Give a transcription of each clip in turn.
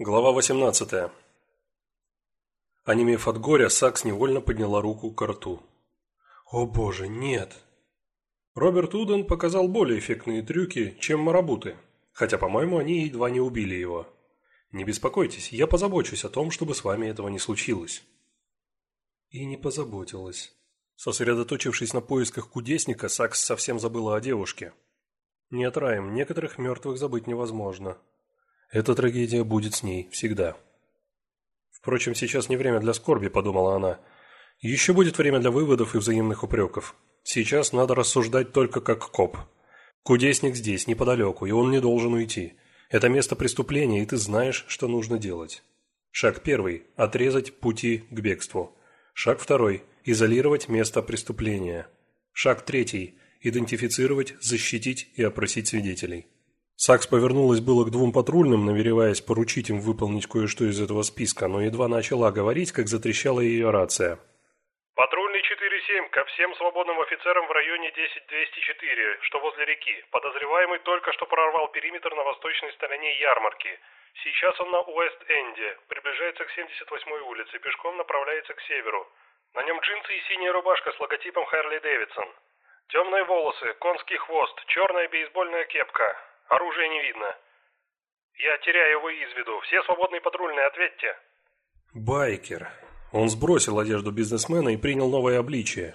Глава 18. Онемев от горя, Сакс невольно подняла руку к рту. «О боже, нет!» Роберт Уден показал более эффектные трюки, чем марабуты, хотя, по-моему, они едва не убили его. «Не беспокойтесь, я позабочусь о том, чтобы с вами этого не случилось». И не позаботилась. Сосредоточившись на поисках кудесника, Сакс совсем забыла о девушке. Нет, Райм, некоторых мертвых забыть невозможно. Эта трагедия будет с ней всегда. Впрочем, сейчас не время для скорби, подумала она. Еще будет время для выводов и взаимных упреков. Сейчас надо рассуждать только как коп. Кудесник здесь, неподалеку, и он не должен уйти. Это место преступления, и ты знаешь, что нужно делать. Шаг первый – отрезать пути к бегству. Шаг второй – изолировать место преступления. Шаг третий – идентифицировать, защитить и опросить свидетелей. Сакс повернулась было к двум патрульным, намереваясь поручить им выполнить кое-что из этого списка, но едва начала говорить, как затрещала ее рация. «Патрульный 4-7, ко всем свободным офицерам в районе 10-204, что возле реки. Подозреваемый только что прорвал периметр на восточной стороне ярмарки. Сейчас он на Уэст-Энде, приближается к 78-й улице, пешком направляется к северу. На нем джинсы и синяя рубашка с логотипом Харли Дэвидсон. Темные волосы, конский хвост, черная бейсбольная кепка. Оружия не видно. Я теряю его из виду. Все свободные патрульные, ответьте. Байкер. Он сбросил одежду бизнесмена и принял новое обличие.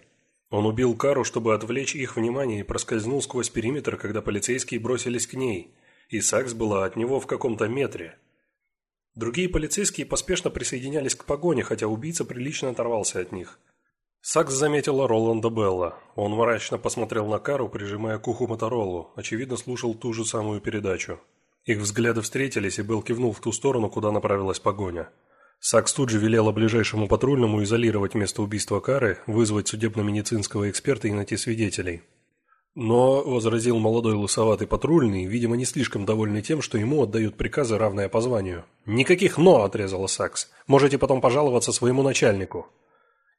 Он убил Кару, чтобы отвлечь их внимание и проскользнул сквозь периметр, когда полицейские бросились к ней. И Сакс была от него в каком-то метре. Другие полицейские поспешно присоединялись к погоне, хотя убийца прилично оторвался от них. Сакс заметила Роланда Белла. Он мрачно посмотрел на Кару, прижимая к уху Моторолу. Очевидно, слушал ту же самую передачу. Их взгляды встретились, и Белл кивнул в ту сторону, куда направилась погоня. Сакс тут же велела ближайшему патрульному изолировать место убийства Кары, вызвать судебно-медицинского эксперта и найти свидетелей. Но, возразил молодой лысоватый патрульный, видимо, не слишком довольный тем, что ему отдают приказы, равные по званию. «Никаких «но», – отрезала Сакс. «Можете потом пожаловаться своему начальнику».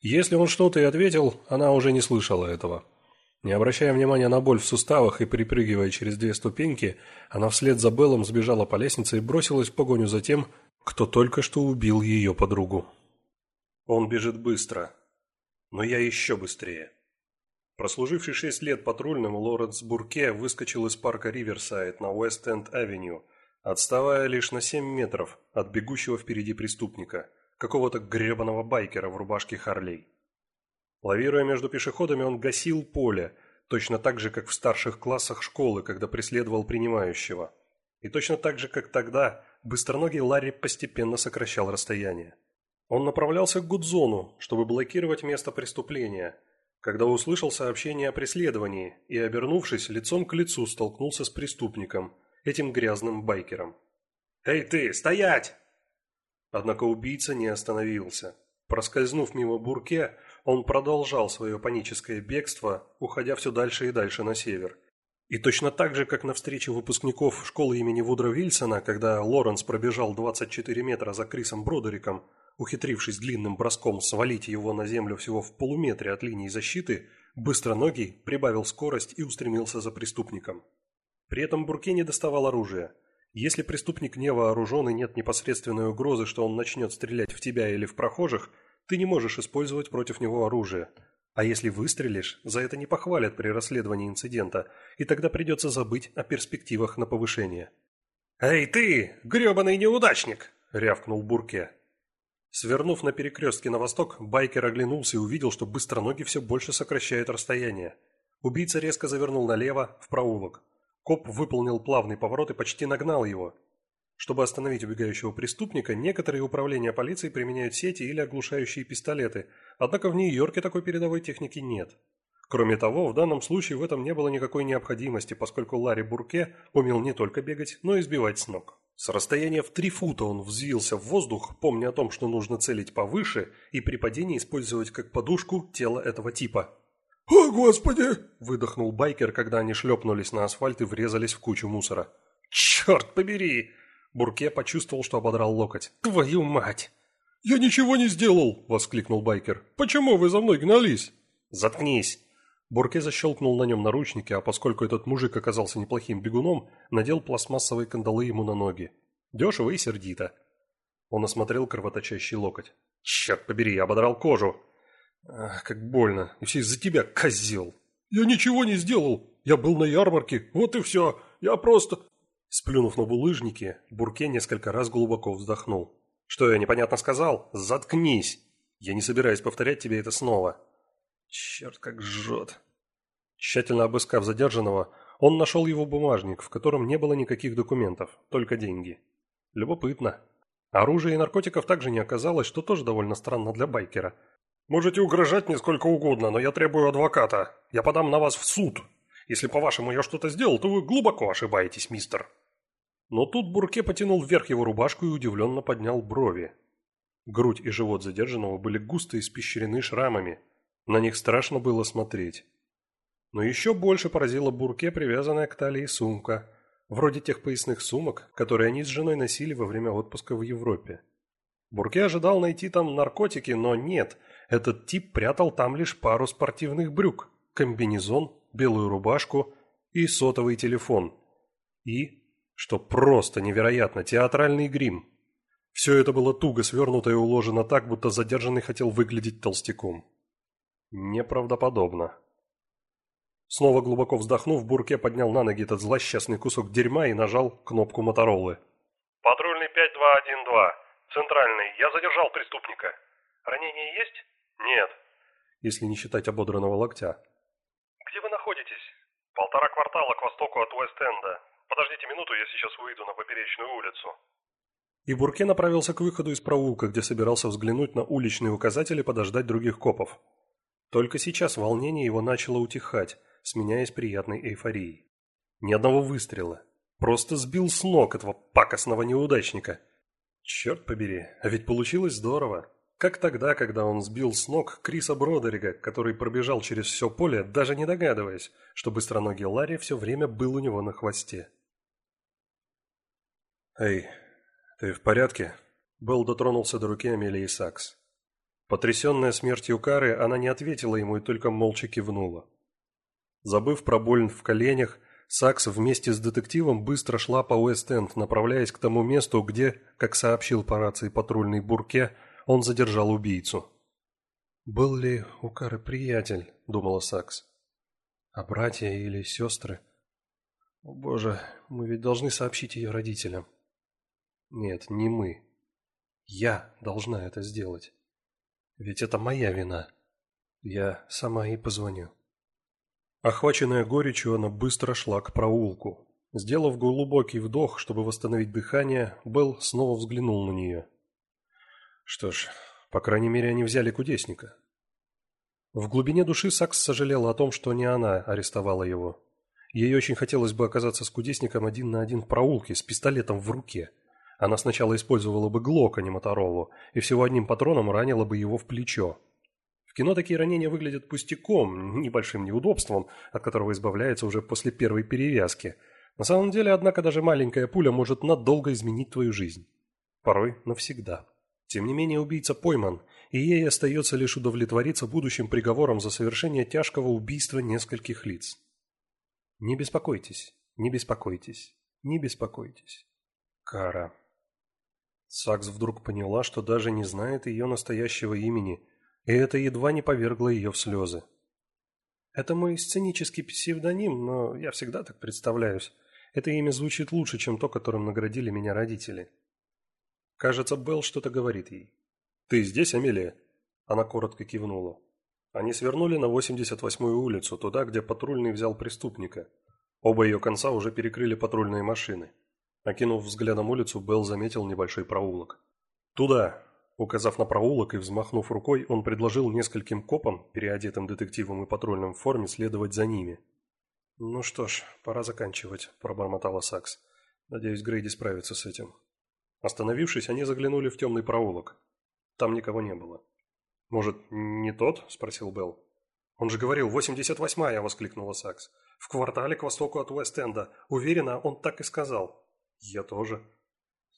Если он что-то и ответил, она уже не слышала этого. Не обращая внимания на боль в суставах и припрыгивая через две ступеньки, она вслед за Беллом сбежала по лестнице и бросилась в погоню за тем, кто только что убил ее подругу. Он бежит быстро, но я еще быстрее. Прослуживший шесть лет патрульным Лоренс Бурке выскочил из парка Риверсайд на Уэст-Энд-Авеню, отставая лишь на семь метров от бегущего впереди преступника – какого-то гребаного байкера в рубашке Харлей. Лавируя между пешеходами, он гасил поле, точно так же, как в старших классах школы, когда преследовал принимающего. И точно так же, как тогда, быстроногий Ларри постепенно сокращал расстояние. Он направлялся к Гудзону, чтобы блокировать место преступления, когда услышал сообщение о преследовании и, обернувшись, лицом к лицу столкнулся с преступником, этим грязным байкером. «Эй ты, стоять!» Однако убийца не остановился. Проскользнув мимо Бурке, он продолжал свое паническое бегство, уходя все дальше и дальше на север. И точно так же, как на встрече выпускников школы имени Вудро Вильсона, когда Лоренс пробежал 24 метра за Крисом Бродериком, ухитрившись длинным броском свалить его на землю всего в полуметре от линии защиты, быстроногий прибавил скорость и устремился за преступником. При этом Бурке не доставал оружия – если преступник не вооружен и нет непосредственной угрозы, что он начнет стрелять в тебя или в прохожих, ты не можешь использовать против него оружие. А если выстрелишь, за это не похвалят при расследовании инцидента, и тогда придется забыть о перспективах на повышение. «Эй ты, гребаный неудачник!» – рявкнул Бурке. Свернув на перекрестке на восток, байкер оглянулся и увидел, что быстроногий все больше сокращает расстояние. Убийца резко завернул налево, в проулок. Коп выполнил плавный поворот и почти нагнал его. Чтобы остановить убегающего преступника, некоторые управления полиции применяют сети или оглушающие пистолеты, однако в Нью-Йорке такой передовой техники нет. Кроме того, в данном случае в этом не было никакой необходимости, поскольку Ларри Бурке умел не только бегать, но и сбивать с ног. С расстояния в три фута он взвился в воздух, помня о том, что нужно целить повыше и при падении использовать как подушку тело этого типа. «О, Господи!» – выдохнул байкер, когда они шлепнулись на асфальт и врезались в кучу мусора. «Черт побери!» Бурке почувствовал, что ободрал локоть. «Твою мать!» «Я ничего не сделал!» – воскликнул байкер. «Почему вы за мной гнались?» «Заткнись!» Бурке защелкнул на нем наручники, а поскольку этот мужик оказался неплохим бегуном, надел пластмассовые кандалы ему на ноги. Дешево и сердито. Он осмотрел кровоточащий локоть. «Черт побери, ободрал кожу!» Ах, как больно. И все из-за тебя, козел. Я ничего не сделал. Я был на ярмарке. Вот и все. Я просто... Сплюнув на булыжники, Бурке несколько раз глубоко вздохнул. «Что я непонятно сказал? Заткнись! Я не собираюсь повторять тебе это снова». Черт, как жжет. Тщательно обыскав задержанного, он нашел его бумажник, в котором не было никаких документов, только деньги. Любопытно. Оружия и наркотиков также не оказалось, что тоже довольно странно для байкера – Можете угрожать мне сколько угодно, но я требую адвоката. Я подам на вас в суд. Если, по-вашему, я что-то сделал, то вы глубоко ошибаетесь, мистер». Но тут Бурке потянул вверх его рубашку и удивленно поднял брови. Грудь и живот задержанного были густо испещрены шрамами. На них страшно было смотреть. Но еще больше поразила Бурке привязанная к талии сумка, вроде тех поясных сумок, которые они с женой носили во время отпуска в Европе. Бурке ожидал найти там наркотики, но нет – этот тип прятал там лишь пару спортивных брюк, комбинезон, белую рубашку и сотовый телефон. И, что просто невероятно, театральный грим. Все это было туго свернуто и уложено так, будто задержанный хотел выглядеть толстяком. Неправдоподобно. Снова глубоко вздохнув, Бурке поднял на ноги этот злосчастный кусок дерьма и нажал кнопку Мотороллы. «Патрульный 5212. Центральный. Я задержал преступника. Ранение есть?» «Нет». «Если не считать ободранного локтя». «Где вы находитесь?» «Полтора квартала к востоку от Уэст-Энда. Подождите минуту, я сейчас выйду на поперечную улицу». И Бурке направился к выходу из проулка, где собирался взглянуть на уличные указатели и подождать других копов. Только сейчас волнение его начало утихать, сменяясь приятной эйфорией. Ни одного выстрела. Просто сбил с ног этого пакостного неудачника. Черт побери, а ведь получилось здорово. Как тогда, когда он сбил с ног Криса Бродерига, который пробежал через все поле, даже не догадываясь, что быстроногий Ларри все время был у него на хвосте. «Эй, ты в порядке?» Белл дотронулся до руки Амелии Сакс. Потрясенная смертью Кары, она не ответила ему и только молча кивнула. Забыв про боль в коленях, Сакс вместе с детективом быстро шла по Уэст-Энд, направляясь к тому месту, где, как сообщил по рации патрульный Бурке, он задержал убийцу. «Был ли у Кары приятель?» – думала Сакс. «А братья или сестры?» «О боже, мы ведь должны сообщить ее родителям». «Нет, не мы. Я должна это сделать. Ведь это моя вина. Я сама ей позвоню». Охваченная горечью, она быстро шла к проулку. Сделав глубокий вдох, чтобы восстановить дыхание, Белл снова взглянул на нее. Что ж, по крайней мере, они взяли кудесника. В глубине души Сакс сожалела о том, что не она арестовала его. Ей очень хотелось бы оказаться с кудесником один на один в проулке с пистолетом в руке. Она сначала использовала бы Глок, а не Моторолу, и всего одним патроном ранила бы его в плечо. В кино такие ранения выглядят пустяком, небольшим неудобством, от которого избавляется уже после первой перевязки. На самом деле, однако, даже маленькая пуля может надолго изменить твою жизнь. Порой навсегда. Тем не менее убийца пойман, и ей остается лишь удовлетвориться будущим приговором за совершение тяжкого убийства нескольких лиц. Не беспокойтесь, не беспокойтесь, не беспокойтесь. Кара. Сакс вдруг поняла, что даже не знает ее настоящего имени, и это едва не повергло ее в слезы. Это мой сценический псевдоним, но я всегда так представляюсь. Это имя звучит лучше, чем то, которым наградили меня родители. Кажется, Белл что-то говорит ей. «Ты здесь, Амелия?» Она коротко кивнула. Они свернули на 88-ю улицу, туда, где патрульный взял преступника. Оба ее конца уже перекрыли патрульные машины. Окинув взглядом улицу, Белл заметил небольшой проулок. «Туда!» Указав на проулок и взмахнув рукой, он предложил нескольким копам, переодетым детективом и патрульным в форме, следовать за ними. «Ну что ж, пора заканчивать», – пробормотала Сакс. «Надеюсь, Грейди справится с этим». Остановившись, они заглянули в темный проулок. Там никого не было. «Может, не тот?» – спросил Белл. «Он же говорил, 88-я!» – воскликнула Сакс. «В квартале к востоку от Уэст-Энда. Уверена, он так и сказал». «Я тоже».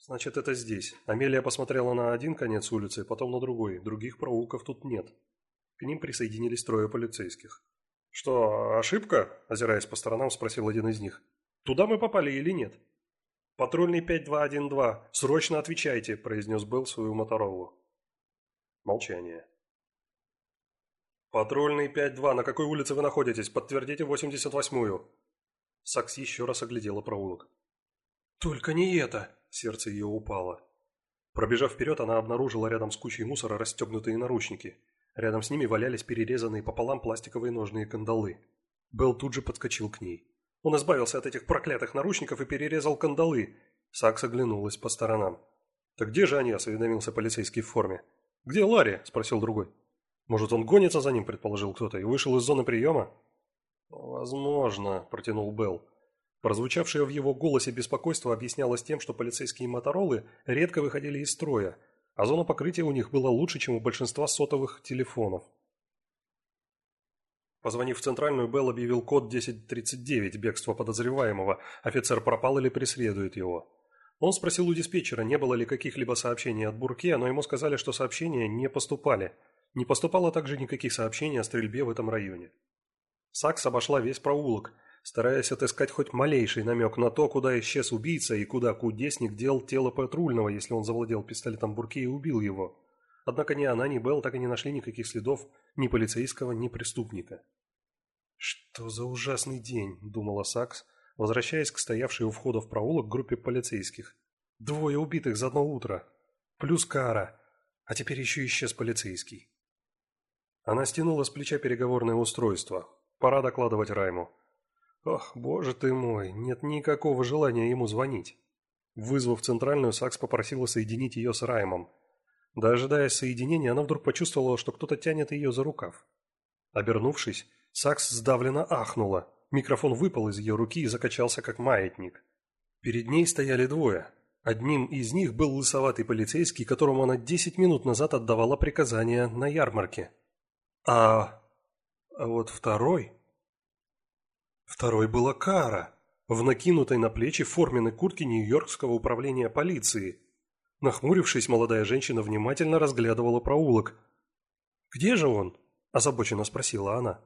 «Значит, это здесь». Амелия посмотрела на один конец улицы, потом на другой. Других проулков тут нет. К ним присоединились трое полицейских. «Что, ошибка?» – озираясь по сторонам, спросил один из них. «Туда мы попали или нет?» «Патрульный 5212, срочно отвечайте», – произнес Белл свою Моторолу. Молчание. «Патрульный 5-2, на какой улице вы находитесь? Подтвердите 88-ю». Сакс еще раз оглядела проулок. «Только не это!» – сердце ее упало. Пробежав вперед, она обнаружила рядом с кучей мусора расстегнутые наручники. Рядом с ними валялись перерезанные пополам пластиковые ножные кандалы. Белл тут же подскочил к ней. Он избавился от этих проклятых наручников и перерезал кандалы. Сакс оглянулась по сторонам. «Так где же они?» – осведомился полицейский в форме. «Где Ларри?» – спросил другой. «Может, он гонится за ним?» – предположил кто-то. «И вышел из зоны приема?» «Возможно», – протянул Белл. Прозвучавшее в его голосе беспокойство объяснялось тем, что полицейские моторолы редко выходили из строя, а зона покрытия у них была лучше, чем у большинства сотовых телефонов. Позвонив в центральную, Белл объявил код 1039 бегства подозреваемого, офицер пропал или преследует его. Он спросил у диспетчера, не было ли каких-либо сообщений от Бурке, но ему сказали, что сообщения не поступали. Не поступало также никаких сообщений о стрельбе в этом районе. Сакс обошла весь проулок, стараясь отыскать хоть малейший намек на то, куда исчез убийца и куда кудесник дел тело патрульного, если он завладел пистолетом Бурке и убил его. Однако ни она, ни Белл так и не нашли никаких следов ни полицейского, ни преступника. «Что за ужасный день?» – думала Сакс, возвращаясь к стоявшей у входа в проулок группе полицейских. «Двое убитых за одно утро. Плюс кара. А теперь еще исчез полицейский». Она стянула с плеча переговорное устройство. Пора докладывать Райму. Ох, боже ты мой, нет никакого желания ему звонить. Вызвав центральную, Сакс попросила соединить ее с Раймом. Дожидаясь соединения, она вдруг почувствовала, что кто-то тянет ее за рукав. Обернувшись, Сакс сдавленно ахнула. Микрофон выпал из ее руки и закачался, как маятник. Перед ней стояли двое. Одним из них был лысоватый полицейский, которому она десять минут назад отдавала приказания на ярмарке. А... а вот второй... Второй была Кара, в накинутой на плечи форменной куртке Нью-Йоркского управления полиции. Нахмурившись, молодая женщина внимательно разглядывала проулок. «Где же он?» – озабоченно спросила она.